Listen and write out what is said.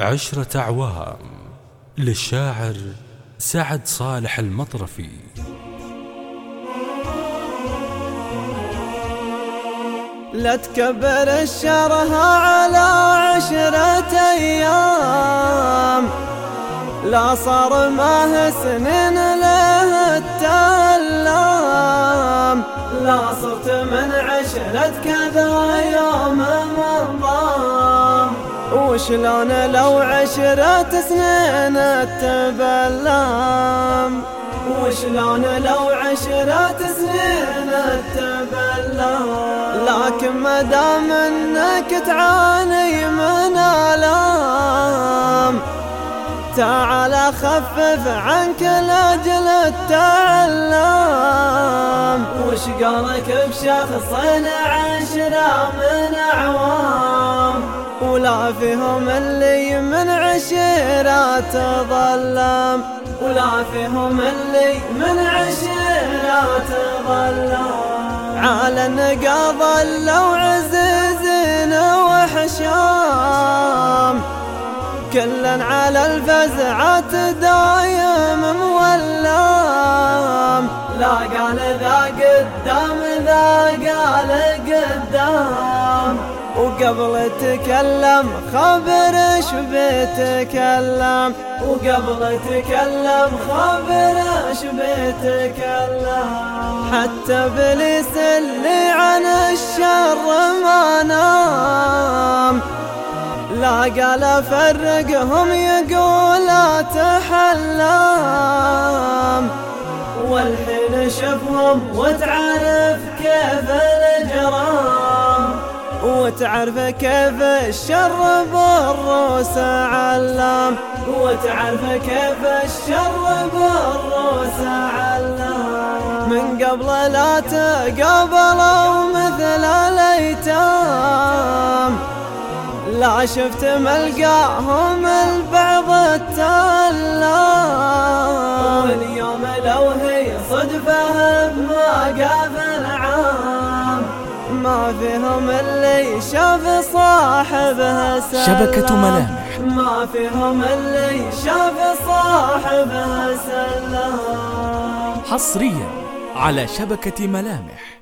عشرة أعوام للشاعر سعد صالح المطرفي. لا تكبر الشرها على عشرة أيام. لا صار ما سنين له التلام. لا صرت من عشرة كذا يوم منظام وشلون لو عشرة سنين التبلام وشلون لو عشرة سنين التبلام لكن ما دام إنك تعاني من آلام تعال خفف عنك لأجل التعلم. وش قالك بشخصين عشرة من أعوام؟ ولا فيهم اللي من عشرة تظلم. ولا فيهم اللي من عشرة تظلم. على النقا ظلوا عزيزين وحشام. كلا على الفزعة دايم مولام لا قال ذا قدام ذا قال قدام. وقبل تكلم خبر إيش بيتكلم وقبل تكلم خبر إيش بيتكلم حتى ابليس اللي عن الشر ما نام. لا قال فرقهم يقول تحلم. والحين شفهم وتعرف كيف وتعرف كيف الشر بالروس علام. وتعرف كيف الشر بالروس علام. من قبل لا تقابلوا مثل الأيتام. لا شفت ملقاهم البعض التلام. واليوم لو هي صدفه ما قابل عام. ما فيهم اللي شاف صاحبه سلام. شبكة ملامح. ما فيهم اللي شاف صاحبه سلام. حصريا على شبكة ملامح.